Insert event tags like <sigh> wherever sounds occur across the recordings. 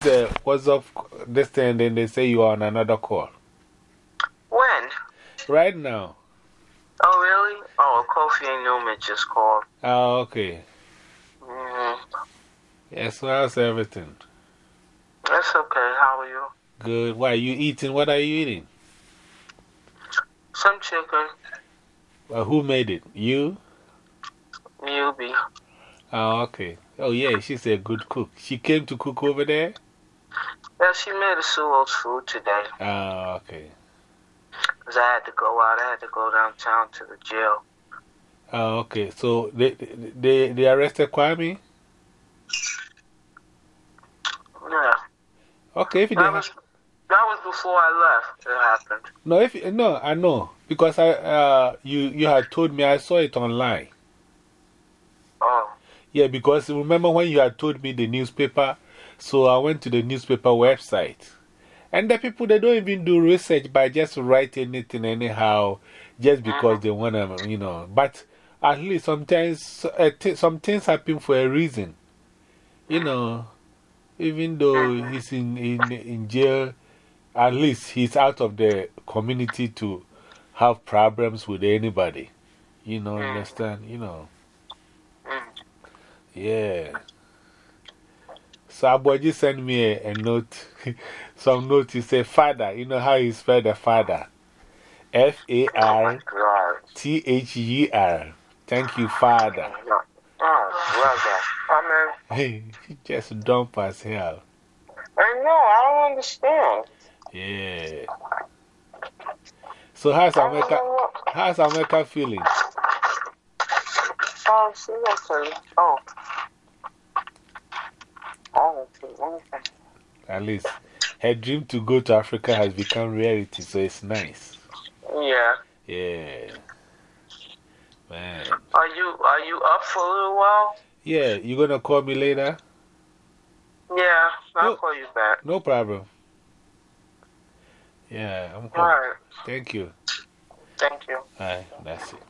the what's up this thing, then they say you are on another call. When? Right now. Oh, really? Oh, Kofi and Newman just called. Oh, okay. -hmm. Yes, how's everything? That's okay. How are you? Good. What are you eating? What are you eating? Some chicken. Well, who made it? You? Newbie. Oh, okay. Oh, yeah, she's a good cook. She came to cook over there? Yeah, she made a Suo's food today. Oh, okay. Because I had to go out. I had to go downtown to the jail. Oh, okay. So they, they, they arrested Kwame? Yeah. Okay, if you that, was, that was before I left. It happened. No, if, no, I know. Because I, uh, you, you had told me, I saw it online. Oh. Yeah, because remember when you had told me the newspaper so I went to the newspaper website. And the people, they don't even do research by just write anything anyhow, just because -huh. they want to, you know. But at least sometimes uh, some things happen for a reason. You know, even though uh-huh. he's in, in, in jail, at least he's out of the community to have problems with anybody. You know, mm. understand? You know. Mm. Yeah. So Aboji sent me a, a note, <laughs> some note. He said, Father. You know how he spelled the father? F A R T H E R. Thank you, Father. Oh, brother. Hey, he just dump us hell. I know, I don't understand. Yeah. So, how's America, how's America feeling? Oh, she's okay. Oh. At least her dream to go to Africa has become reality, so it's nice. Yeah. Yeah. Man. Are you, are you up for a little while? Yeah. You gonna call me later? Yeah, I'll no, call you back. No problem. Yeah, I'm calling. All right. Thank you. Thank you. All right, that's it.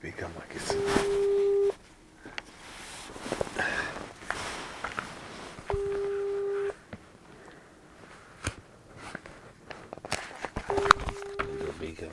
Pica más que sí. Bigger.